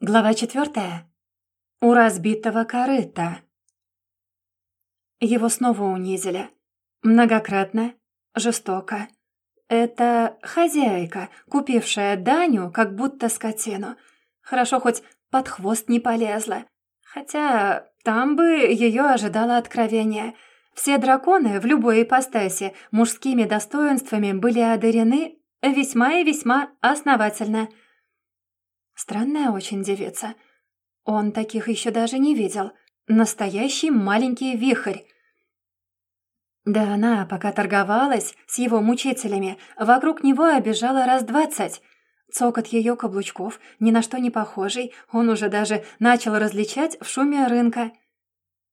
Глава четвертая. У разбитого корыта. Его снова унизили. Многократно, жестоко. Это хозяйка, купившая Даню, как будто скотину. Хорошо, хоть под хвост не полезла. Хотя там бы ее ожидало откровение. Все драконы в любой ипостаси мужскими достоинствами были одарены весьма и весьма основательно – Странная очень девица. Он таких еще даже не видел. Настоящий маленький вихрь. Да она, пока торговалась с его мучителями, вокруг него обижала раз двадцать. Цокот ее каблучков, ни на что не похожий, он уже даже начал различать в шуме рынка.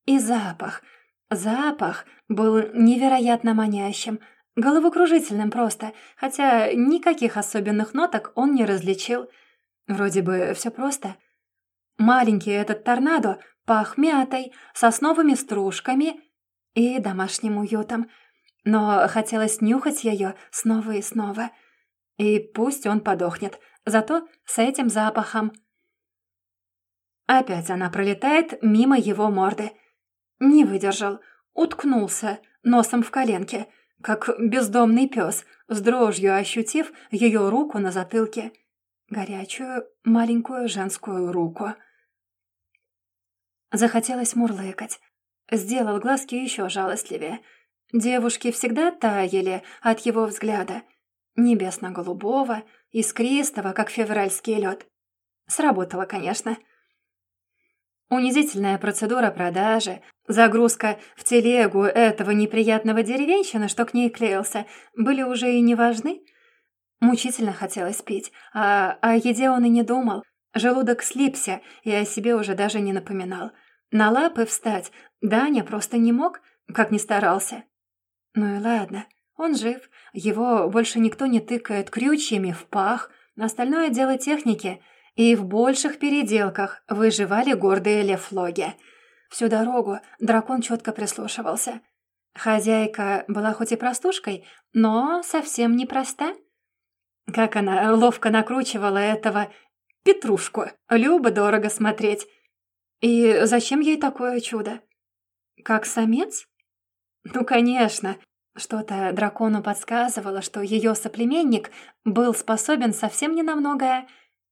И запах. Запах был невероятно манящим, головокружительным просто, хотя никаких особенных ноток он не различил — Вроде бы все просто. Маленький этот торнадо пах мятой, сосновыми стружками и домашним уютом. Но хотелось нюхать ее снова и снова. И пусть он подохнет, зато с этим запахом. Опять она пролетает мимо его морды. Не выдержал, уткнулся носом в коленке, как бездомный пес, с дрожью ощутив ее руку на затылке горячую маленькую женскую руку. Захотелось мурлыкать. Сделал глазки еще жалостливее. Девушки всегда таяли от его взгляда. Небесно-голубого, искристого, как февральский лед. Сработало, конечно. Унизительная процедура продажи, загрузка в телегу этого неприятного деревенщина, что к ней клеился, были уже и не важны, Мучительно хотелось пить, а о еде он и не думал. Желудок слипся и о себе уже даже не напоминал. На лапы встать Даня просто не мог, как ни старался. Ну и ладно, он жив, его больше никто не тыкает крючьями в пах, остальное дело техники, и в больших переделках выживали гордые лефлоги. Всю дорогу дракон четко прислушивался. Хозяйка была хоть и простушкой, но совсем не проста. Как она ловко накручивала этого Петрушку. Любо-дорого смотреть. И зачем ей такое чудо? Как самец? Ну, конечно. Что-то дракону подсказывало, что ее соплеменник был способен совсем не на многое.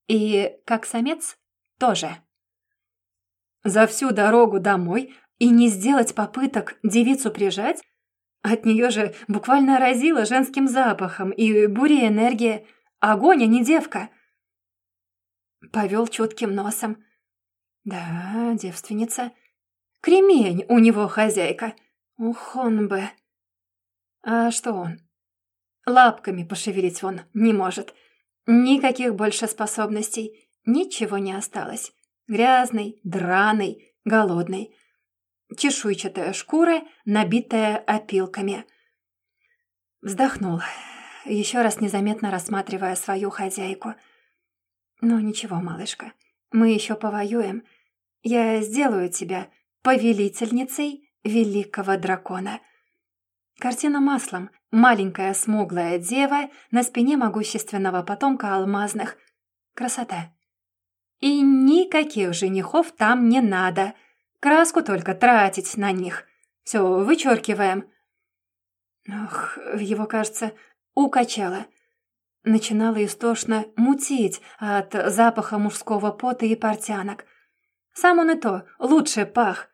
И как самец тоже. За всю дорогу домой и не сделать попыток девицу прижать от нее же буквально разило женским запахом и буря энергия. Огонь, а не девка. Повел чутким носом. Да, девственница. Кремень у него хозяйка. Ух, он бы. А что он? Лапками пошевелить он не может. Никаких больше способностей. Ничего не осталось. Грязный, драный, голодный чешуйчатая шкура, набитая опилками. Вздохнул, еще раз незаметно рассматривая свою хозяйку. «Ну ничего, малышка, мы еще повоюем. Я сделаю тебя повелительницей великого дракона». Картина маслом. Маленькая смуглая дева на спине могущественного потомка алмазных. Красота. И никаких женихов там не надо. Краску только тратить на них. Все, вычеркиваем. Ох, его, кажется, укачало. Начинало истошно мутить от запаха мужского пота и портянок. Сам он и то лучше пах.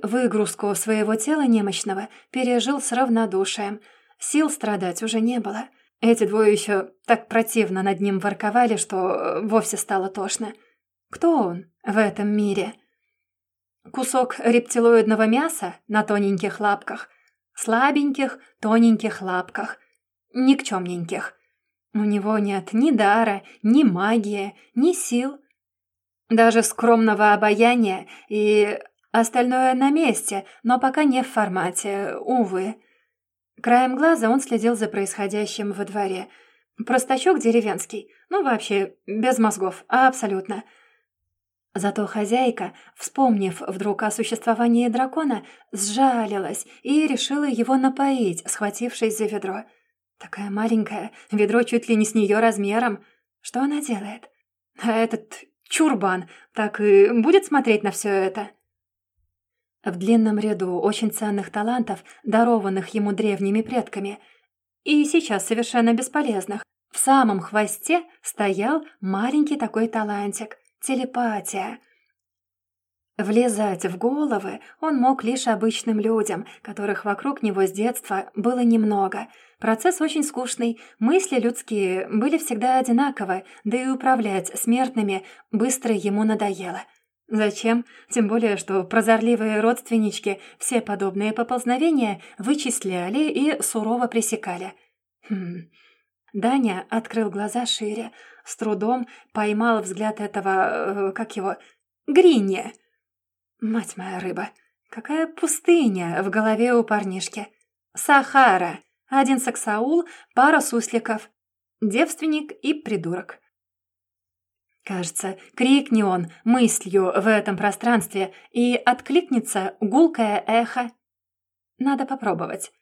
Выгрузку своего тела немощного пережил с равнодушием. Сил страдать уже не было. Эти двое еще так противно над ним ворковали, что вовсе стало тошно. Кто он в этом мире?» Кусок рептилоидного мяса на тоненьких лапках, слабеньких, тоненьких лапках, никчемненьких. У него нет ни дара, ни магии, ни сил. Даже скромного обаяния и остальное на месте, но пока не в формате, увы. Краем глаза он следил за происходящим во дворе. Простачок деревенский, ну вообще без мозгов, абсолютно – Зато хозяйка, вспомнив вдруг о существовании дракона, сжалилась и решила его напоить, схватившись за ведро. Такая маленькая, ведро чуть ли не с нее размером. Что она делает? А этот чурбан, так и будет смотреть на все это. В длинном ряду очень ценных талантов, дарованных ему древними предками, и сейчас совершенно бесполезных, в самом хвосте стоял маленький такой талантик — телепатия. Влезать в головы он мог лишь обычным людям, которых вокруг него с детства было немного. Процесс очень скучный, мысли людские были всегда одинаковы, да и управлять смертными быстро ему надоело. Зачем? Тем более, что прозорливые родственнички все подобные поползновения вычисляли и сурово пресекали. Хм... Даня открыл глаза шире, с трудом поймал взгляд этого... Э, как его... Гринья. Мать моя рыба, какая пустыня в голове у парнишки. Сахара. Один саксаул, пара сусликов. Девственник и придурок. Кажется, крикни он мыслью в этом пространстве, и откликнется гулкое эхо. Надо попробовать.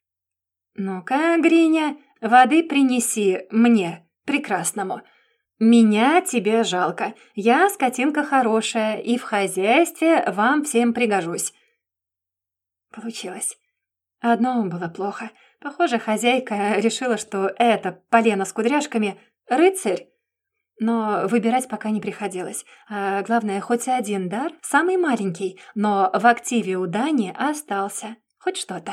«Ну-ка, Гриня, воды принеси мне, прекрасному. Меня тебе жалко. Я скотинка хорошая, и в хозяйстве вам всем пригожусь». Получилось. Одно было плохо. Похоже, хозяйка решила, что это полено с кудряшками — рыцарь. Но выбирать пока не приходилось. А главное, хоть один дар, самый маленький, но в активе у Дани остался. Хоть что-то.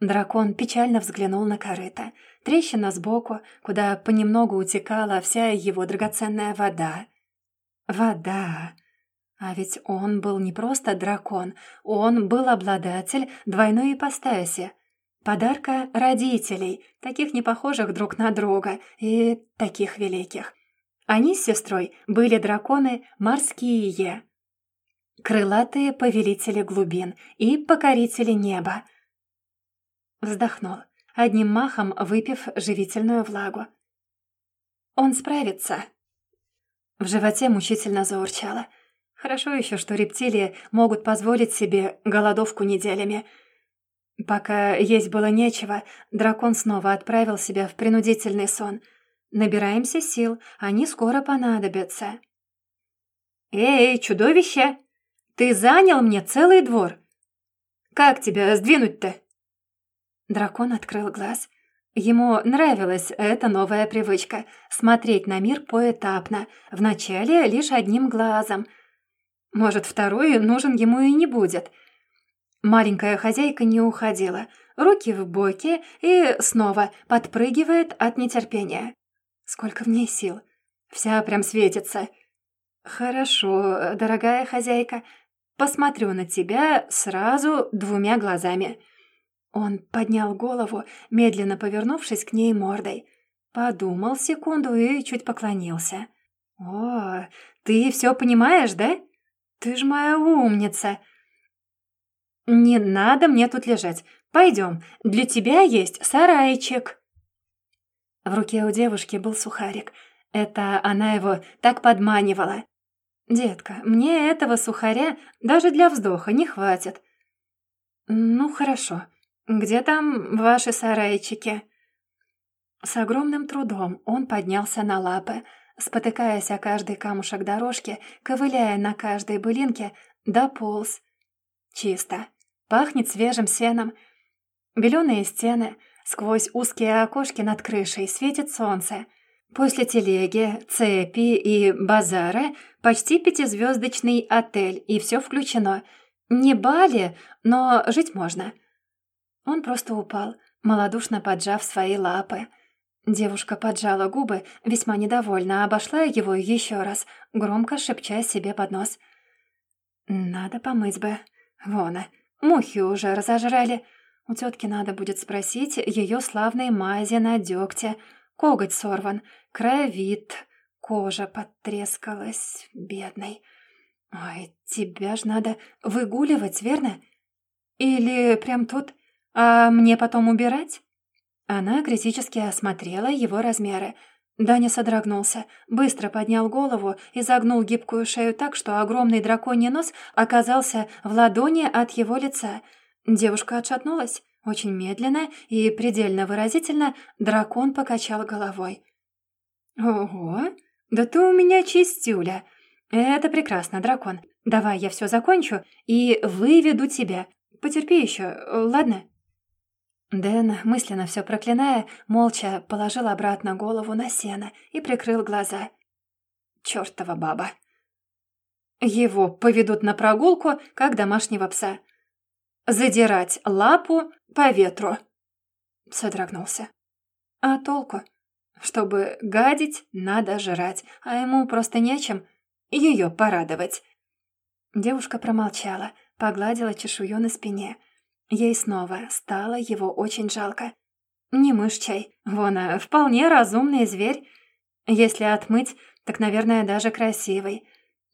Дракон печально взглянул на корыто. Трещина сбоку, куда понемногу утекала вся его драгоценная вода. Вода. А ведь он был не просто дракон, он был обладатель двойной ипостаси. Подарка родителей, таких не похожих друг на друга и таких великих. Они с сестрой были драконы морские, крылатые повелители глубин и покорители неба. Вздохнул, одним махом выпив живительную влагу. Он справится. В животе мучительно заурчало. Хорошо еще, что рептилии могут позволить себе голодовку неделями. Пока есть было нечего, дракон снова отправил себя в принудительный сон. Набираемся сил, они скоро понадобятся. «Эй, чудовище! Ты занял мне целый двор! Как тебя сдвинуть-то?» Дракон открыл глаз. Ему нравилась эта новая привычка — смотреть на мир поэтапно, вначале лишь одним глазом. Может, второй нужен ему и не будет. Маленькая хозяйка не уходила, руки в боки и снова подпрыгивает от нетерпения. Сколько в ней сил. Вся прям светится. «Хорошо, дорогая хозяйка, посмотрю на тебя сразу двумя глазами». Он поднял голову, медленно повернувшись к ней мордой. Подумал секунду и чуть поклонился. «О, ты все понимаешь, да? Ты ж моя умница!» «Не надо мне тут лежать. Пойдем, для тебя есть сарайчик». В руке у девушки был сухарик. Это она его так подманивала. «Детка, мне этого сухаря даже для вздоха не хватит». «Ну, хорошо», «Где там ваши сарайчики?» С огромным трудом он поднялся на лапы, спотыкаясь о каждый камушек дорожки, ковыляя на каждой былинке, дополз. Чисто. Пахнет свежим сеном. Беленые стены, сквозь узкие окошки над крышей светит солнце. После телеги, цепи и базара почти пятизвездочный отель, и все включено. Не Бали, но жить можно. Он просто упал, малодушно поджав свои лапы. Девушка поджала губы, весьма недовольно, обошла его еще раз, громко шепча себе под нос. «Надо помыть бы. Вон, мухи уже разожрали. У тетки надо будет спросить ее славной мази на дегте. Коготь сорван, кровит, кожа потрескалась, бедный. Ой, тебя ж надо выгуливать, верно? Или прям тут «А мне потом убирать?» Она критически осмотрела его размеры. Даня содрогнулся, быстро поднял голову и загнул гибкую шею так, что огромный драконий нос оказался в ладони от его лица. Девушка отшатнулась. Очень медленно и предельно выразительно дракон покачал головой. «Ого! «Да ты у меня чистюля!» «Это прекрасно, дракон. Давай я все закончу и выведу тебя. Потерпи еще, ладно?» Дэн, мысленно все проклиная, молча положил обратно голову на сено и прикрыл глаза. «Чёртова баба!» Его поведут на прогулку, как домашнего пса. Задирать лапу по ветру. Содрогнулся. А толку? Чтобы гадить, надо жрать, а ему просто нечем ее порадовать. Девушка промолчала, погладила чешую на спине. Ей снова стало его очень жалко. Не мышь чай, вон, а вполне разумный зверь. Если отмыть, так, наверное, даже красивый.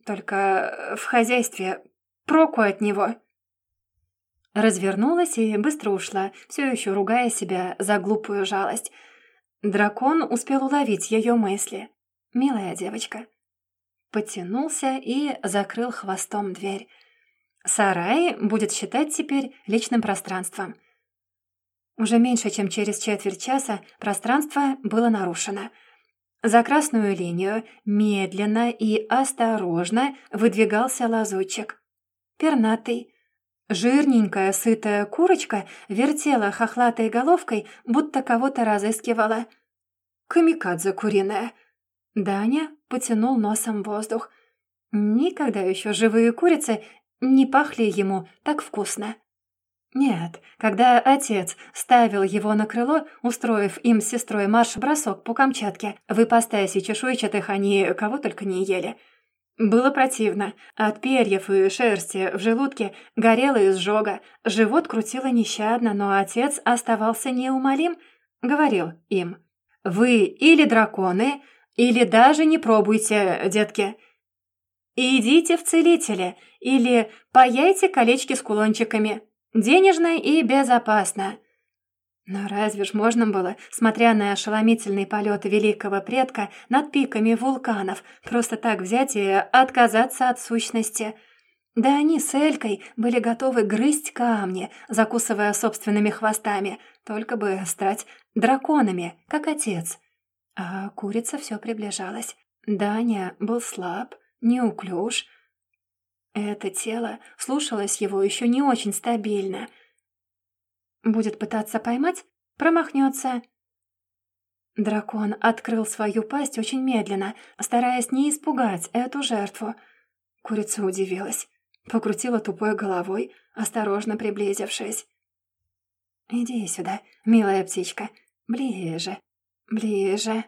Только в хозяйстве проку от него. Развернулась и быстро ушла, все еще ругая себя за глупую жалость. Дракон успел уловить ее мысли. Милая девочка. Потянулся и закрыл хвостом дверь. Сарай будет считать теперь личным пространством. Уже меньше, чем через четверть часа пространство было нарушено — за красную линию медленно и осторожно выдвигался лазутчик. Пернатый. Жирненькая, сытая курочка вертела хохлатой головкой, будто кого-то разыскивала. Камикадзе куриная. Даня потянул носом воздух. Никогда еще живые курицы не пахли ему так вкусно. Нет, когда отец ставил его на крыло, устроив им с сестрой марш-бросок по Камчатке, в ипостаси чешуйчатых они кого только не ели. Было противно. От перьев и шерсти в желудке горело изжога, живот крутило нещадно, но отец оставался неумолим, говорил им. «Вы или драконы, или даже не пробуйте, детки. Идите в целители, или паяйте колечки с кулончиками». Денежно и безопасно. Но разве ж можно было, смотря на ошеломительный полет великого предка над пиками вулканов, просто так взять и отказаться от сущности? Да они с Элькой были готовы грызть камни, закусывая собственными хвостами, только бы стать драконами, как отец. А курица все приближалась. Даня был слаб, неуклюж, это тело слушалось его еще не очень стабильно. Будет пытаться поймать? Промахнется. Дракон открыл свою пасть очень медленно, стараясь не испугать эту жертву. Курица удивилась, покрутила тупой головой, осторожно приблизившись. «Иди сюда, милая птичка, ближе, ближе».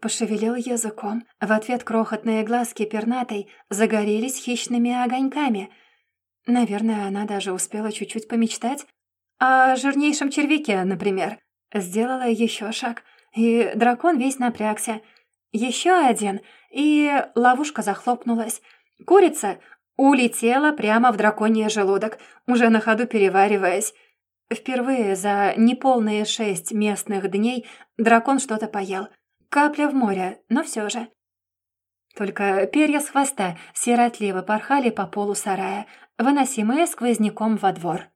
Пошевелил языком. В ответ крохотные глазки пернатой загорелись хищными огоньками. Наверное, она даже успела чуть-чуть помечтать. О жирнейшем червяке, например. Сделала еще шаг, и дракон весь напрягся. Еще один, и ловушка захлопнулась. Курица улетела прямо в драконий желудок, уже на ходу перевариваясь. Впервые за неполные шесть местных дней дракон что-то поел — Капля в море, но все же. Только перья с хвоста сиротливо порхали по полу сарая, выносимые сквозняком во двор.